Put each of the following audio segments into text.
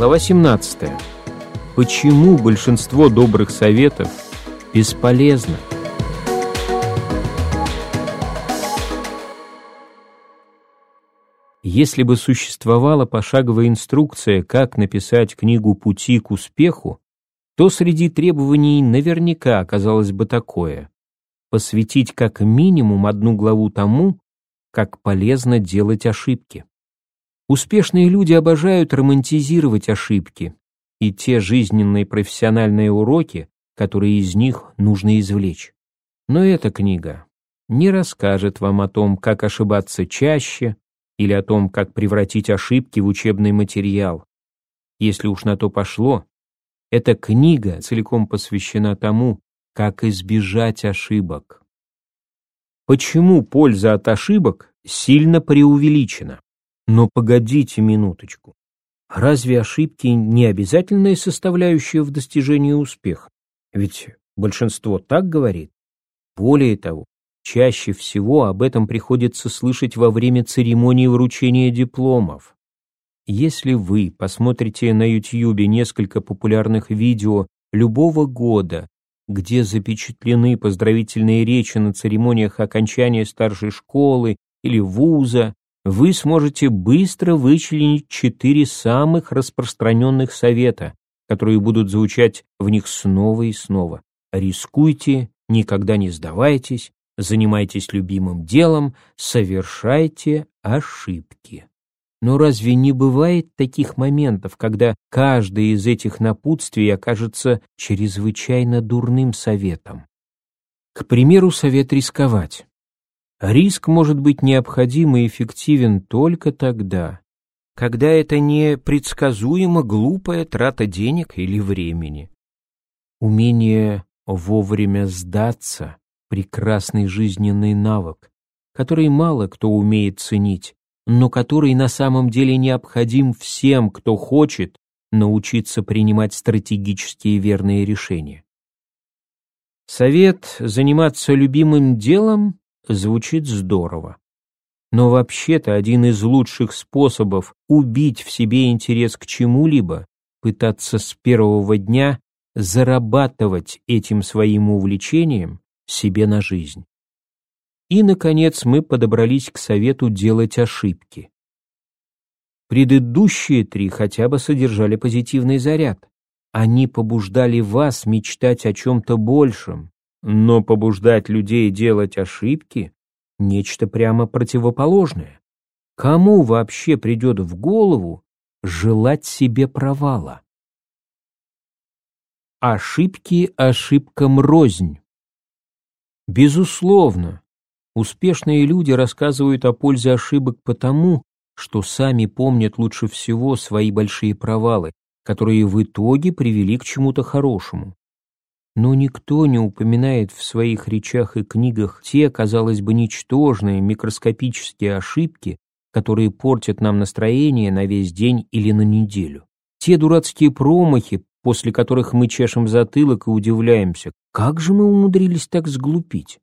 Глава 17. Почему большинство добрых советов бесполезно? Если бы существовала пошаговая инструкция, как написать книгу «Пути к успеху», то среди требований наверняка оказалось бы такое – посвятить как минимум одну главу тому, как полезно делать ошибки. Успешные люди обожают романтизировать ошибки и те жизненные профессиональные уроки, которые из них нужно извлечь. Но эта книга не расскажет вам о том, как ошибаться чаще, или о том, как превратить ошибки в учебный материал. Если уж на то пошло, эта книга целиком посвящена тому, как избежать ошибок. Почему польза от ошибок сильно преувеличена? Но погодите минуточку. Разве ошибки не обязательная составляющая в достижении успеха? Ведь большинство так говорит. Более того, Чаще всего об этом приходится слышать во время церемонии вручения дипломов. Если вы посмотрите на YouTube несколько популярных видео любого года, где запечатлены поздравительные речи на церемониях окончания старшей школы или вуза, вы сможете быстро вычленить четыре самых распространенных совета, которые будут звучать в них снова и снова. Рискуйте, никогда не сдавайтесь, занимайтесь любимым делом, совершайте ошибки. Но разве не бывает таких моментов, когда каждый из этих напутствий окажется чрезвычайно дурным советом? К примеру, совет рисковать. Риск может быть необходим и эффективен только тогда, когда это не предсказуемо глупая трата денег или времени. Умение вовремя сдаться прекрасный жизненный навык, который мало кто умеет ценить, но который на самом деле необходим всем, кто хочет научиться принимать стратегические верные решения. Совет заниматься любимым делом звучит здорово. Но вообще-то один из лучших способов убить в себе интерес к чему-либо – пытаться с первого дня зарабатывать этим своим увлечением себе на жизнь. И, наконец, мы подобрались к совету делать ошибки. Предыдущие три хотя бы содержали позитивный заряд. Они побуждали вас мечтать о чем-то большем, но побуждать людей делать ошибки — нечто прямо противоположное. Кому вообще придет в голову желать себе провала? Ошибки ошибкам рознь. Безусловно, успешные люди рассказывают о пользе ошибок потому, что сами помнят лучше всего свои большие провалы, которые в итоге привели к чему-то хорошему. Но никто не упоминает в своих речах и книгах те, казалось бы, ничтожные микроскопические ошибки, которые портят нам настроение на весь день или на неделю. Те дурацкие промахи, после которых мы чешем затылок и удивляемся, как же мы умудрились так сглупить?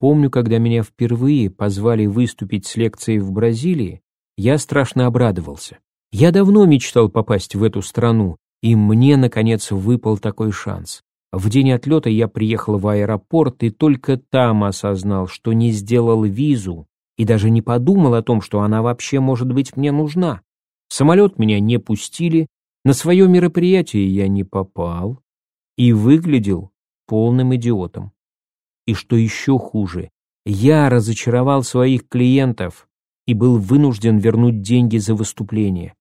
Помню, когда меня впервые позвали выступить с лекцией в Бразилии, я страшно обрадовался. Я давно мечтал попасть в эту страну, и мне, наконец, выпал такой шанс. В день отлета я приехал в аэропорт и только там осознал, что не сделал визу и даже не подумал о том, что она вообще может быть мне нужна. Самолет меня не пустили, на свое мероприятие я не попал и выглядел полным идиотом. И что еще хуже, я разочаровал своих клиентов и был вынужден вернуть деньги за выступление.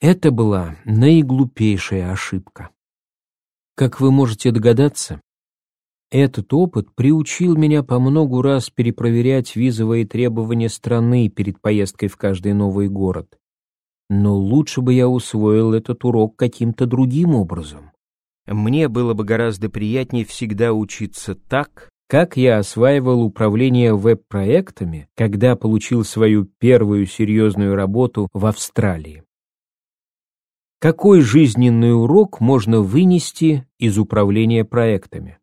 Это была наиглупейшая ошибка. Как вы можете догадаться, этот опыт приучил меня по многу раз перепроверять визовые требования страны перед поездкой в каждый новый город. Но лучше бы я усвоил этот урок каким-то другим образом. Мне было бы гораздо приятнее всегда учиться так, как я осваивал управление веб-проектами, когда получил свою первую серьезную работу в Австралии. Какой жизненный урок можно вынести из управления проектами?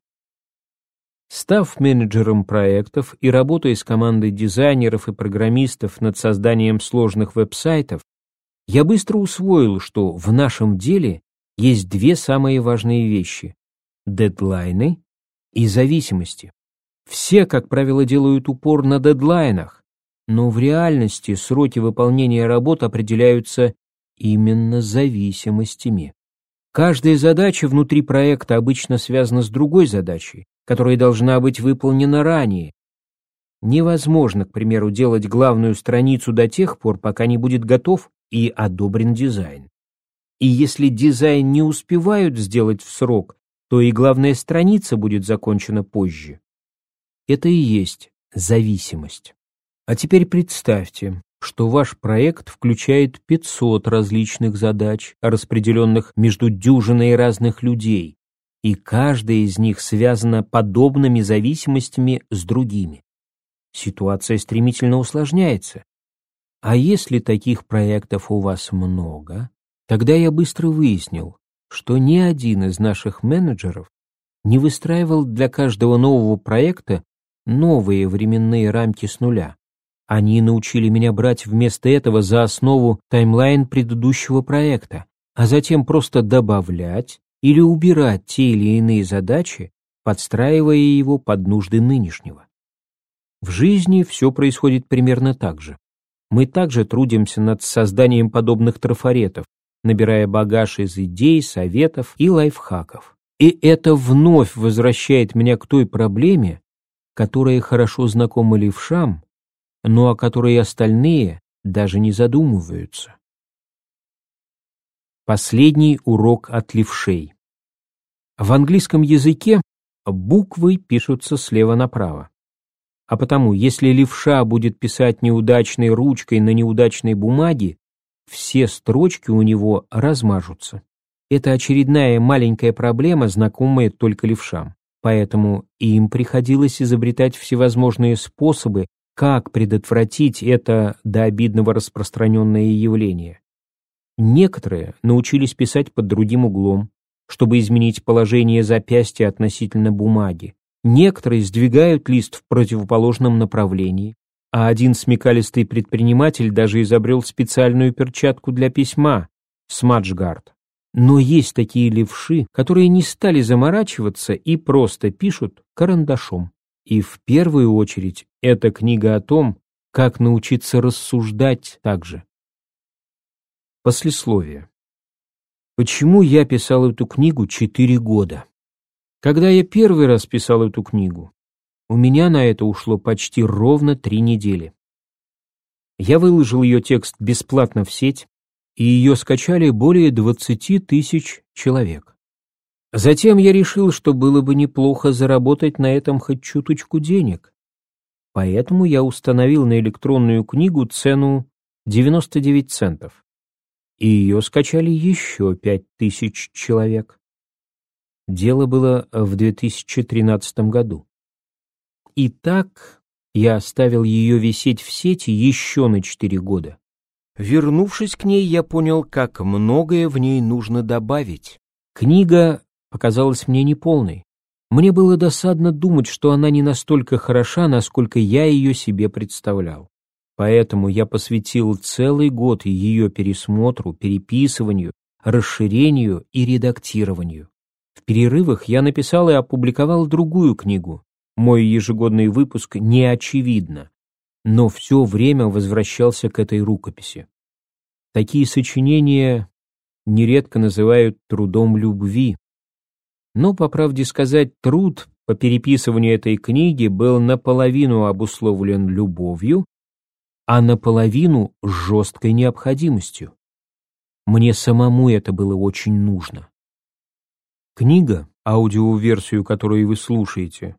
Став менеджером проектов и работая с командой дизайнеров и программистов над созданием сложных веб-сайтов, Я быстро усвоил, что в нашем деле есть две самые важные вещи – дедлайны и зависимости. Все, как правило, делают упор на дедлайнах, но в реальности сроки выполнения работ определяются именно зависимостями. Каждая задача внутри проекта обычно связана с другой задачей, которая должна быть выполнена ранее. Невозможно, к примеру, делать главную страницу до тех пор, пока не будет готов и одобрен дизайн. И если дизайн не успевают сделать в срок, то и главная страница будет закончена позже. Это и есть зависимость. А теперь представьте, что ваш проект включает 500 различных задач, распределенных между дюжиной разных людей, и каждая из них связана подобными зависимостями с другими. Ситуация стремительно усложняется. А если таких проектов у вас много, тогда я быстро выяснил, что ни один из наших менеджеров не выстраивал для каждого нового проекта новые временные рамки с нуля. Они научили меня брать вместо этого за основу таймлайн предыдущего проекта, а затем просто добавлять или убирать те или иные задачи, подстраивая его под нужды нынешнего. В жизни все происходит примерно так же. Мы также трудимся над созданием подобных трафаретов, набирая багаж из идей, советов и лайфхаков. И это вновь возвращает меня к той проблеме, которая хорошо знакома левшам, но о которой остальные даже не задумываются. Последний урок от левшей. В английском языке буквы пишутся слева направо. А потому, если левша будет писать неудачной ручкой на неудачной бумаге, все строчки у него размажутся. Это очередная маленькая проблема, знакомая только левшам. Поэтому им приходилось изобретать всевозможные способы как предотвратить это до обидного распространенное явление? Некоторые научились писать под другим углом, чтобы изменить положение запястья относительно бумаги. Некоторые сдвигают лист в противоположном направлении, а один смекалистый предприниматель даже изобрел специальную перчатку для письма – смаджгард. Но есть такие левши, которые не стали заморачиваться и просто пишут карандашом. И в первую очередь эта книга о том, как научиться рассуждать так же. Послесловие. Почему я писал эту книгу четыре года? Когда я первый раз писал эту книгу, у меня на это ушло почти ровно три недели. Я выложил ее текст бесплатно в сеть, и ее скачали более 20 тысяч человек. Затем я решил, что было бы неплохо заработать на этом хоть чуточку денег. Поэтому я установил на электронную книгу цену 99 центов. И ее скачали еще 5000 человек. Дело было в 2013 году. И так я оставил ее висеть в сети еще на 4 года. Вернувшись к ней, я понял, как многое в ней нужно добавить. Книга показалась мне неполной. Мне было досадно думать, что она не настолько хороша, насколько я ее себе представлял. Поэтому я посвятил целый год ее пересмотру, переписыванию, расширению и редактированию. В перерывах я написал и опубликовал другую книгу. Мой ежегодный выпуск не очевидно, но все время возвращался к этой рукописи. Такие сочинения нередко называют трудом любви, но, по правде сказать, труд по переписыванию этой книги был наполовину обусловлен любовью, а наполовину жесткой необходимостью. Мне самому это было очень нужно. Книга, аудиоверсию которую вы слушаете,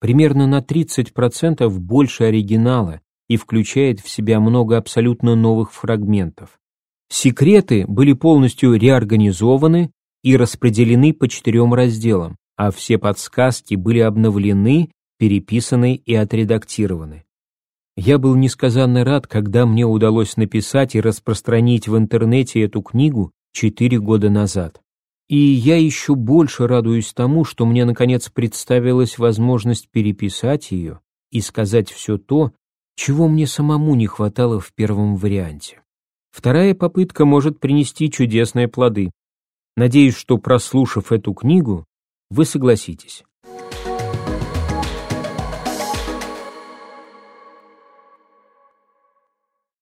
примерно на 30% больше оригинала и включает в себя много абсолютно новых фрагментов. Секреты были полностью реорганизованы и распределены по четырем разделам, а все подсказки были обновлены, переписаны и отредактированы. Я был несказанно рад, когда мне удалось написать и распространить в интернете эту книгу четыре года назад. И я еще больше радуюсь тому, что мне наконец представилась возможность переписать ее и сказать все то, чего мне самому не хватало в первом варианте. Вторая попытка может принести чудесные плоды. Надеюсь, что прослушав эту книгу, вы согласитесь.